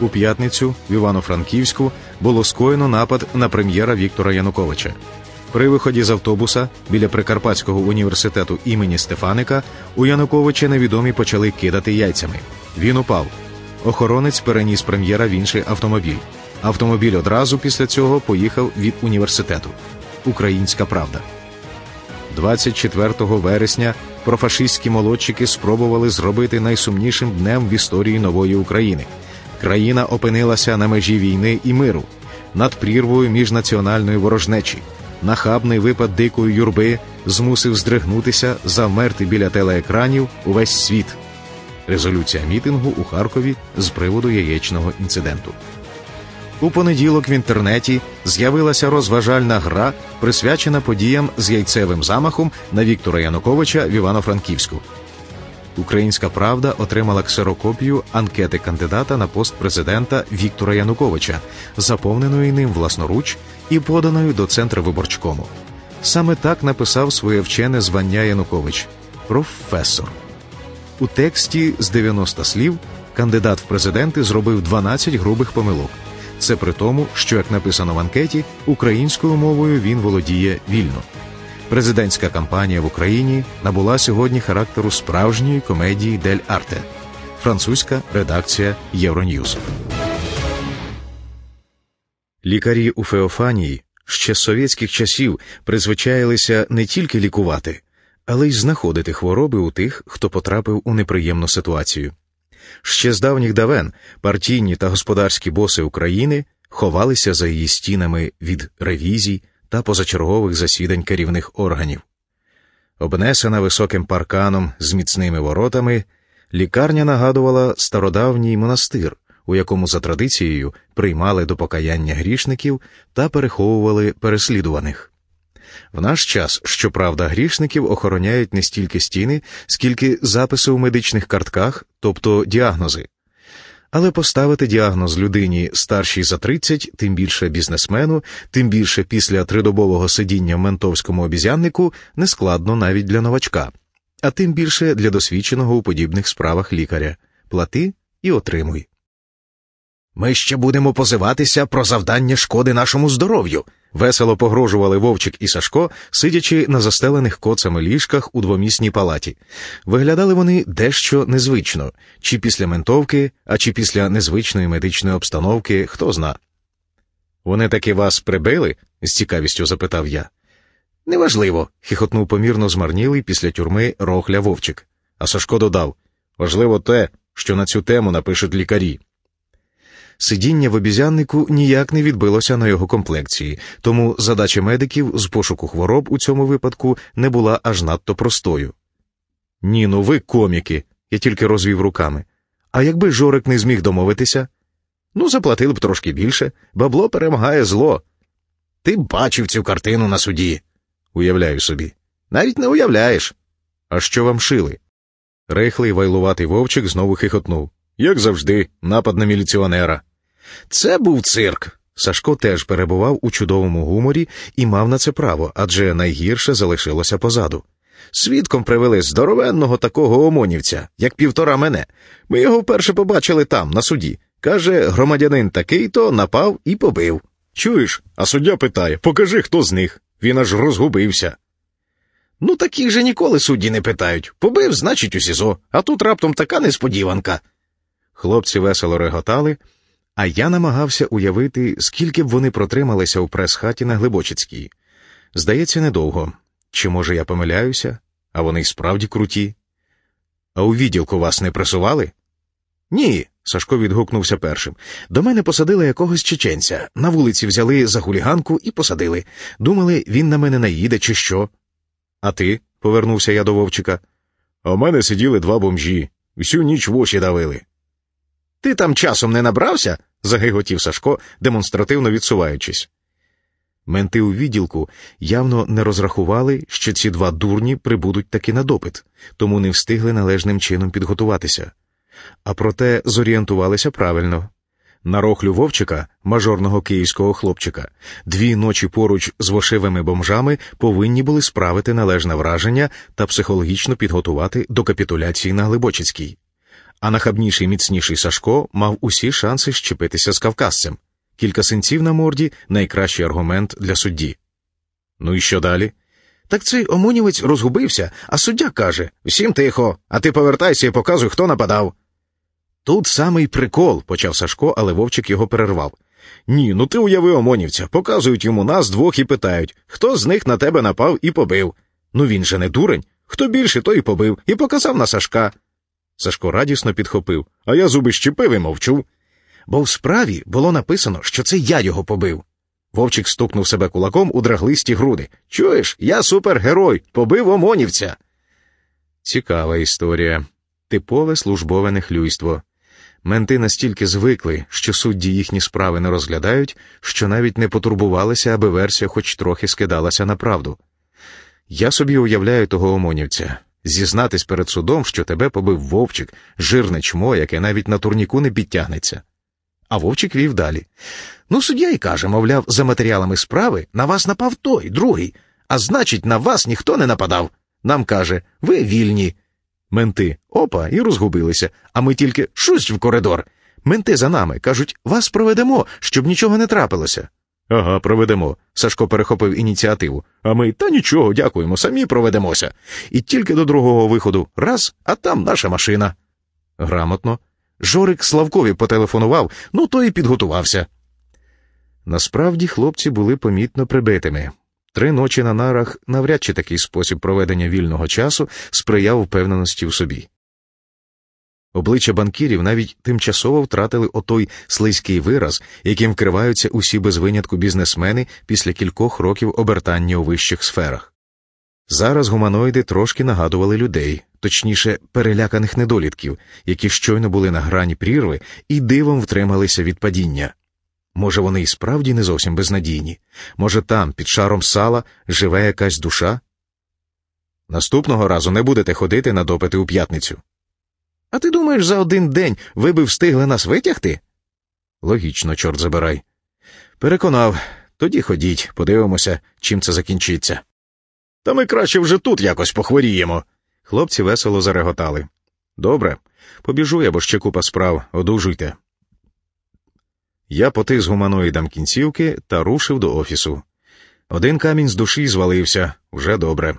У п'ятницю в Івано-Франківську було скоєно напад на прем'єра Віктора Януковича. При виході з автобуса біля Прикарпатського університету імені Стефаника у Януковича невідомі почали кидати яйцями. Він упав. Охоронець переніс прем'єра в інший автомобіль. Автомобіль одразу після цього поїхав від університету. Українська правда. 24 вересня профашистські молодчики спробували зробити найсумнішим днем в історії нової України. Країна опинилася на межі війни і миру, над прірвою міжнаціональної ворожнечі. Нахабний випад дикої юрби змусив здригнутися, завмерти біля телеекранів увесь світ. Резолюція мітингу у Харкові з приводу яєчного інциденту. У понеділок в інтернеті з'явилася розважальна гра, присвячена подіям з яйцевим замахом на Віктора Януковича в Івано-Франківську. Українська правда отримала ксерокопію анкети кандидата на пост президента Віктора Януковича, заповненої ним власноруч і поданою до центру виборчкому. Саме так написав своє вчене звання Янукович професор. У тексті з 90 слів кандидат в президенти зробив 12 грубих помилок. Це при тому, що, як написано в анкеті, українською мовою він володіє вільно. Президентська кампанія в Україні набула сьогодні характеру справжньої комедії Дель Арте, французька редакція Євроньюз. Лікарі у Феофанії ще з совєтських часів призвичаїлися не тільки лікувати, але й знаходити хвороби у тих, хто потрапив у неприємну ситуацію. Ще з давніх давен партійні та господарські боси України ховалися за її стінами від ревізій та позачергових засідань керівних органів. Обнесена високим парканом з міцними воротами, лікарня нагадувала стародавній монастир, у якому за традицією приймали до покаяння грішників та переховували переслідуваних. В наш час, щоправда, грішників охороняють не стільки стіни, скільки записи у медичних картках, тобто діагнози. Але поставити діагноз людині старшій за 30, тим більше бізнесмену, тим більше після тридобового сидіння в ментовському обізяннику нескладно навіть для новачка, а тим більше для досвідченого у подібних справах лікаря плати і отримуй. Ми ще будемо позиватися про завдання шкоди нашому здоров'ю. Весело погрожували Вовчик і Сашко, сидячи на застелених коцами ліжках у двомісній палаті. Виглядали вони дещо незвично, чи після ментовки, а чи після незвичної медичної обстановки, хто зна. Вони таки вас прибили? з цікавістю запитав я. Неважливо, хихотнув помірно змарнілий після тюрми рохля Вовчик. А Сашко додав важливо те, що на цю тему напишуть лікарі. Сидіння в обізяннику ніяк не відбилося на його комплекції, тому задача медиків з пошуку хвороб у цьому випадку не була аж надто простою. Ні, ну ви коміки, я тільки розвів руками. А якби Жорик не зміг домовитися? Ну, заплатили б трошки більше, бабло перемагає зло. Ти бачив цю картину на суді, уявляю собі. Навіть не уявляєш. А що вам шили? Рихлий вайлуватий вовчик знову хихотнув. Як завжди, напад на міліціонера. Це був цирк. Сашко теж перебував у чудовому гуморі і мав на це право, адже найгірше залишилося позаду. Свідком привели здоровенного такого омонівця, як півтора мене. Ми його вперше побачили там, на суді. Каже, громадянин такий то напав і побив. Чуєш? А суддя питає покажи, хто з них. Він аж розгубився. Ну, такі же ніколи судді не питають. Побив, значить, у СІЗО, а тут раптом така несподіванка. Хлопці весело реготали, а я намагався уявити, скільки б вони протрималися у прес-хаті на Глибочицькій. Здається, недовго. Чи, може, я помиляюся, а вони й справді круті. А у відділку вас не пресували? Ні. Сашко відгукнувся першим. До мене посадили якогось чеченця. На вулиці взяли за хуліганку і посадили. Думали, він на мене наїде, чи що. А ти? повернувся я до Вовчика. А в мене сиділи два бомжі. Всю ніч в очі давили. Ти там часом не набрався? загиготів Сашко, демонстративно відсуваючись. Менти у відділку явно не розрахували, що ці два дурні прибудуть таки на допит, тому не встигли належним чином підготуватися. А проте зорієнтувалися правильно. На рохлю Вовчика, мажорного київського хлопчика, дві ночі поруч з вошивими бомжами повинні були справити належне враження та психологічно підготувати до капітуляції на Глибочицькій А нахабніший міцніший Сашко мав усі шанси щепитися з кавказцем. Кілька синців на морді найкращий аргумент для судді. Ну і що далі? Так цей омонівець розгубився, а суддя каже Всім тихо, а ти повертайся і показуй, хто нападав. Тут самий прикол, почав Сашко, але вовчик його перервав. Ні, ну ти уяви омонівця, показують йому нас двох і питають, хто з них на тебе напав і побив. Ну він же не дурень. Хто більше, той і побив, і показав на Сашка. Сашко радісно підхопив, а я зуби щепив і мовчу. Бо в справі було написано, що це я його побив. Вовчик стукнув себе кулаком у драглисті груди. Чуєш, я супергерой, побив омонівця. Цікава історія. Типове службове нехлюйство. Менти настільки звикли, що судді їхні справи не розглядають, що навіть не потурбувалися, аби версія хоч трохи скидалася на правду. Я собі уявляю того омонівця зізнатись перед судом, що тебе побив вовчик, жирне чмо, яке навіть на турніку не підтягнеться. А вовчик вів далі. Ну, суддя й каже, мовляв, за матеріалами справи на вас напав той, другий, а значить, на вас ніхто не нападав. Нам каже, ви вільні. Менти опа, і розгубилися, а ми тільки шусть в коридор. Менти за нами кажуть, вас проведемо, щоб нічого не трапилося. Ага, проведемо. Сашко перехопив ініціативу. А ми та нічого, дякуємо, самі проведемося. І тільки до другого виходу раз, а там наша машина. Грамотно. Жорик Славкові потелефонував, ну то і підготувався. Насправді хлопці були помітно прибитими. Три ночі на нарах навряд чи такий спосіб проведення вільного часу сприяв впевненості в собі. Обличчя банкірів навіть тимчасово втратили отой слизький вираз, яким вкриваються усі без винятку бізнесмени після кількох років обертання у вищих сферах. Зараз гуманоїди трошки нагадували людей, точніше, переляканих недолітків, які щойно були на грані прірви і дивом втрималися від падіння. Може, вони і справді не зовсім безнадійні, може, там, під шаром сала, живе якась душа? Наступного разу не будете ходити на допити у п'ятницю. А ти думаєш, за один день ви би встигли нас витягти? Логічно, чорт забирай. Переконав, тоді ходіть, подивимося, чим це закінчиться. Та ми краще вже тут якось похворіємо. Хлопці весело зареготали. Добре, побіжу я, бо ще купа справ, одужуйте. Я потис гуманоїдам кінцівки та рушив до офісу. Один камінь з душі звалився вже добре.